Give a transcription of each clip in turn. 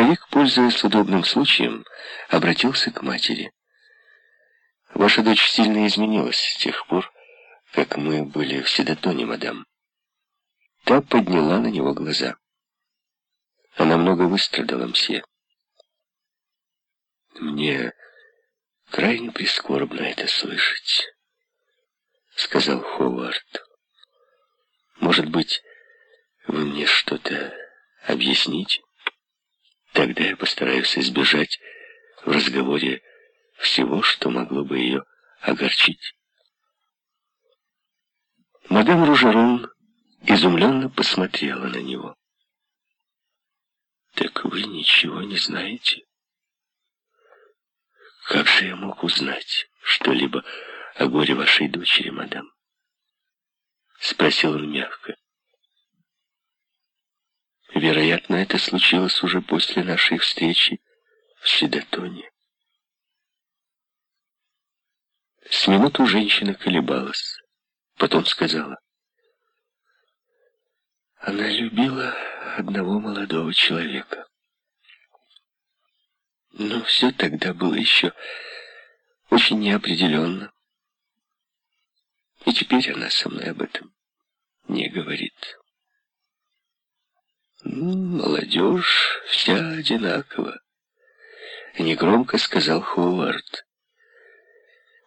Старик, пользуясь удобным случаем, обратился к матери. «Ваша дочь сильно изменилась с тех пор, как мы были в Седотоне, мадам». Та подняла на него глаза. Она много выстрадала мсье. Мне крайне прискорбно это слышать, сказал Ховард. Может быть, вы мне что-то объясните? Тогда я постараюсь избежать в разговоре всего, что могло бы ее огорчить. Мадам Ружерон изумленно посмотрела на него. «Так вы ничего не знаете?» «Как же я мог узнать что-либо о горе вашей дочери, мадам?» Спросил он мягко. Вероятно, это случилось уже после нашей встречи в Седотоне. С минуту женщина колебалась, потом сказала. Она любила одного молодого человека. Но все тогда было еще очень неопределенно. И теперь она со мной об этом не говорит. «Молодежь вся одинакова», — негромко сказал Ховард.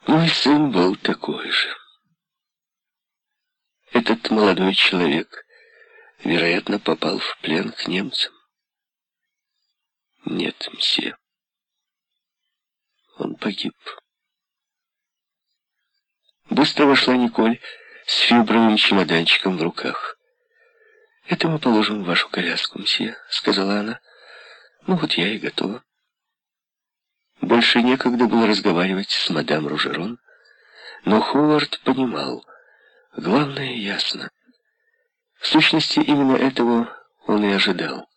«Мой сын был такой же. Этот молодой человек, вероятно, попал в плен к немцам. Нет, мсье, он погиб». Быстро вошла Николь с фибровым чемоданчиком в руках. «Это мы положим в вашу коляску, мсье», — сказала она. «Ну вот я и готова». Больше некогда было разговаривать с мадам Ружерон, но Ховард понимал, главное ясно. В сущности, именно этого он и ожидал.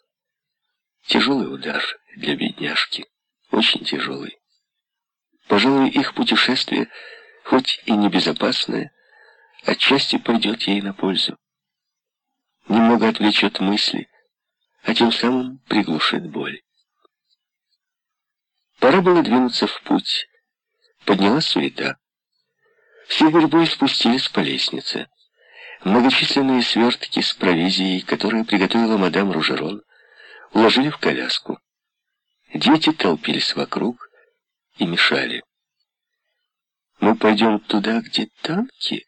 Тяжелый удар для бедняжки, очень тяжелый. Пожалуй, их путешествие, хоть и небезопасное, отчасти пойдет ей на пользу немного отвлечет мысли, а тем самым приглушит боль. Пора было двинуться в путь. Поднялась суета. Все гурьбой спустились по лестнице. Многочисленные свертки с провизией, которые приготовила мадам Ружерон, уложили в коляску. Дети толпились вокруг и мешали. «Мы пойдем туда, где танки,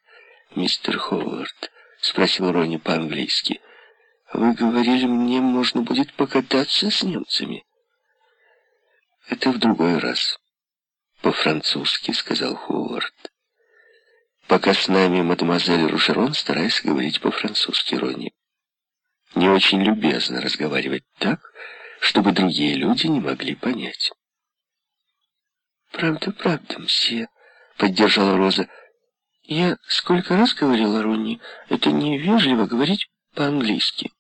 мистер Ховард?» — спросил Рони по-английски. «Вы говорили мне, можно будет покататься с немцами». «Это в другой раз». «По-французски», — сказал Ховард. «Пока с нами мадемуазель Ружерон, стараясь говорить по-французски, Рони. Не очень любезно разговаривать так, чтобы другие люди не могли понять». «Правда, правда, мсье», — поддержала Роза. Я сколько раз говорила Ронни, это невежливо говорить по-английски.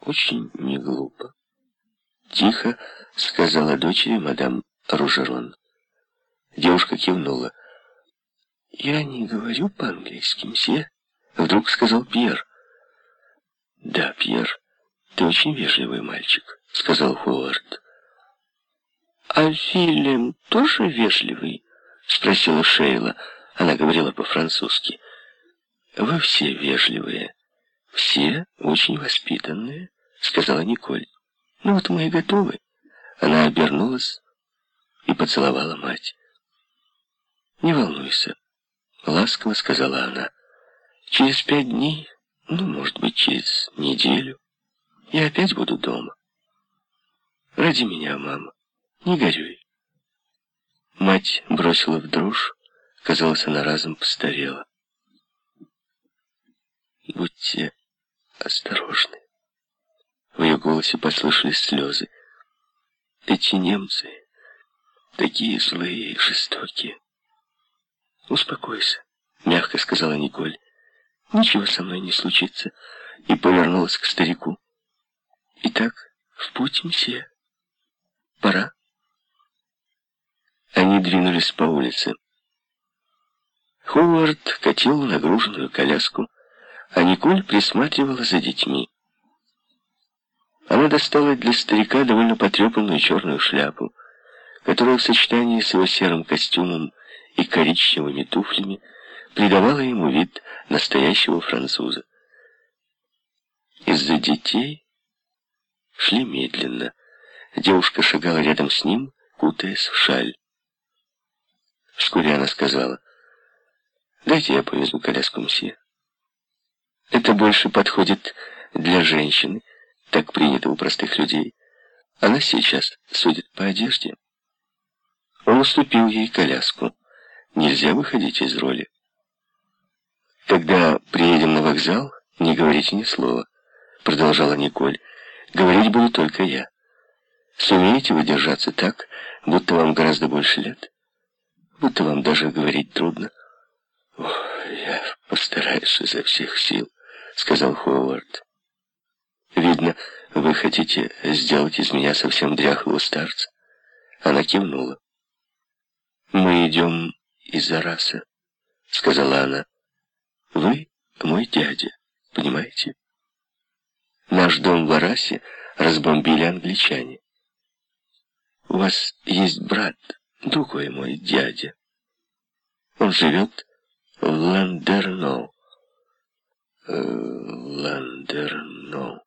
Очень не глупо. Тихо сказала дочери мадам Ружерон. Девушка кивнула. «Я не говорю по-английски, мсье», — вдруг сказал Пьер. «Да, Пьер, ты очень вежливый мальчик», — сказал Ховард. «А Филем тоже вежливый?» — спросила Шейла. Она говорила по-французски. «Вы все вежливые, все очень воспитанные», — сказала Николь. «Ну вот мы и готовы». Она обернулась и поцеловала мать. «Не волнуйся», — ласково сказала она. «Через пять дней, ну, может быть, через неделю, я опять буду дома. Ради меня, мама, не горюй». Мать бросила в дрожь. Казалось, она разом постарела. «Будьте осторожны». В ее голосе послышались слезы. «Эти немцы такие злые и жестокие». «Успокойся», — мягко сказала Николь. «Ничего со мной не случится». И повернулась к старику. «Итак, в путь, месье. Пора». Они двинулись по улице. Ховард катил нагруженную коляску, а Николь присматривала за детьми. Она достала для старика довольно потрепанную черную шляпу, которая в сочетании с его серым костюмом и коричневыми туфлями придавала ему вид настоящего француза. Из-за детей шли медленно. Девушка шагала рядом с ним, кутаясь в шаль. Вскоре она сказала, «Дайте я повезу коляску мсье. Это больше подходит для женщины, так принято у простых людей. Она сейчас судит по одежде». Он уступил ей коляску. Нельзя выходить из роли. «Когда приедем на вокзал, не говорите ни слова», — продолжала Николь. «Говорить буду только я. Сумеете вы держаться так, будто вам гораздо больше лет? Будто вам даже говорить трудно?» «Ох, я постараюсь изо всех сил», — сказал Ховард. «Видно, вы хотите сделать из меня совсем дряхлого старца?» Она кивнула. «Мы идем из Араса», — сказала она. «Вы мой дядя, понимаете? Наш дом в Арасе разбомбили англичане. У вас есть брат, другой мой дядя. Он живет в Ландерно. Э, Ландерно.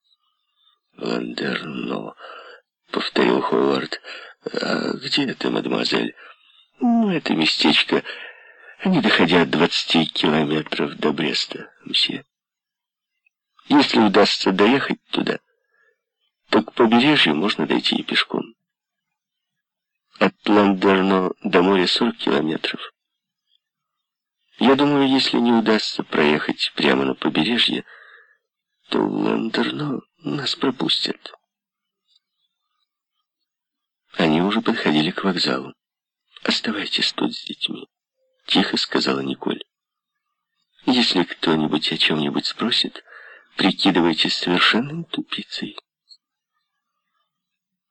Ландерно, повторил Ховард. А где это, мадемуазель? Ну, это местечко, не доходя от двадцати километров до Бреста, мсье. Если удастся доехать туда, то к побережью можно дойти и пешком. От Ландерно до моря сорок километров. Я думаю, если не удастся проехать прямо на побережье, то Ландерно нас пропустят. Они уже подходили к вокзалу. «Оставайтесь тут с детьми», — тихо сказала Николь. «Если кто-нибудь о чем-нибудь спросит, прикидывайтесь совершенным тупицей».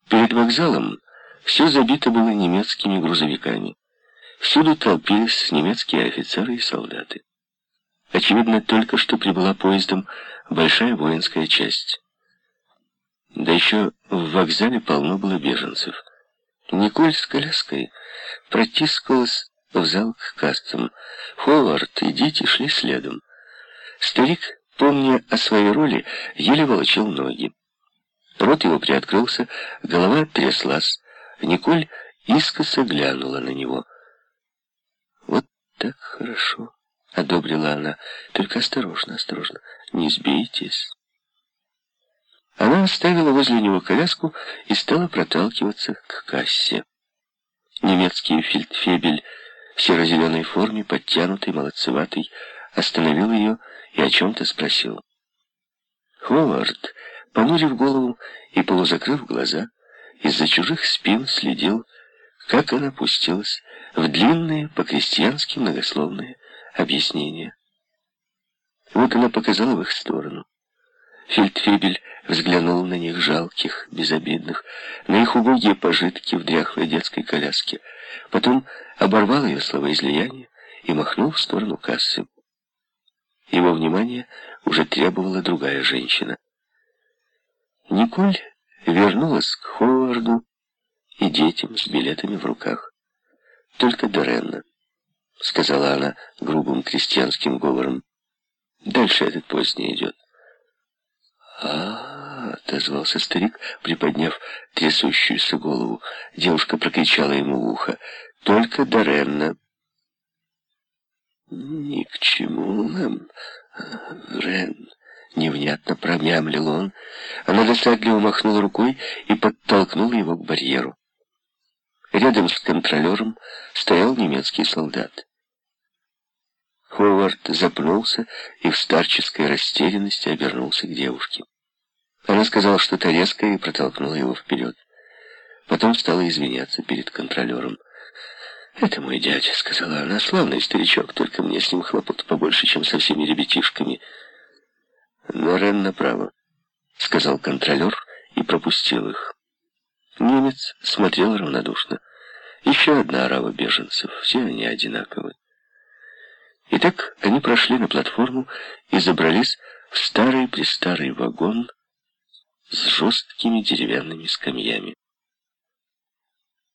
Перед вокзалом все забито было немецкими грузовиками. Всюду толпились немецкие офицеры и солдаты. Очевидно, только что прибыла поездом большая воинская часть. Да еще в вокзале полно было беженцев. Николь с коляской протискалась в зал к кассам. Ховард и дети шли следом. Старик, помня о своей роли, еле волочил ноги. Рот его приоткрылся, голова тряслась. Николь искоса глянула на него. «Вот так хорошо», — одобрила она. «Только осторожно, осторожно, не сбейтесь». Она оставила возле него коляску и стала проталкиваться к кассе. Немецкий фельдфебель в серо-зеленой форме, подтянутый, молодцеватый, остановил ее и о чем-то спросил. Ховард, понурив голову и полузакрыв глаза, из-за чужих спин следил, как она пустилась в длинные, по-крестьянски многословные объяснения. Вот она показала в их сторону. Фельдфебель взглянул на них жалких, безобидных, на их убогие пожитки в дряхлой детской коляске. Потом оборвал ее словоизлияние и махнул в сторону кассы. Его внимание уже требовала другая женщина. Николь вернулась к Ховарду и детям с билетами в руках. Только Доренна, сказала она грубым крестьянским говором. Дальше этот поезд не идет а, отозвался старик, приподняв трясущуюся голову. Девушка прокричала ему в ухо. «Только Доренна». «Ни к чему нам, Рен», — невнятно промямлил он. Она досадливо махнула рукой и подтолкнула его к барьеру. Рядом с контролером стоял немецкий солдат. Ховард запнулся и в старческой растерянности обернулся к девушке. Она сказала что-то резкое и протолкнула его вперед. Потом стала извиняться перед контролером. «Это мой дядя», — сказала она, — «славный старичок, только мне с ним хлопот побольше, чем со всеми ребятишками». «Но Рен направо», — сказал контролер и пропустил их. Немец смотрел равнодушно. Еще одна орава беженцев, все они одинаковы. Итак, они прошли на платформу и забрались в старый-престарый вагон, с жесткими деревянными скамьями.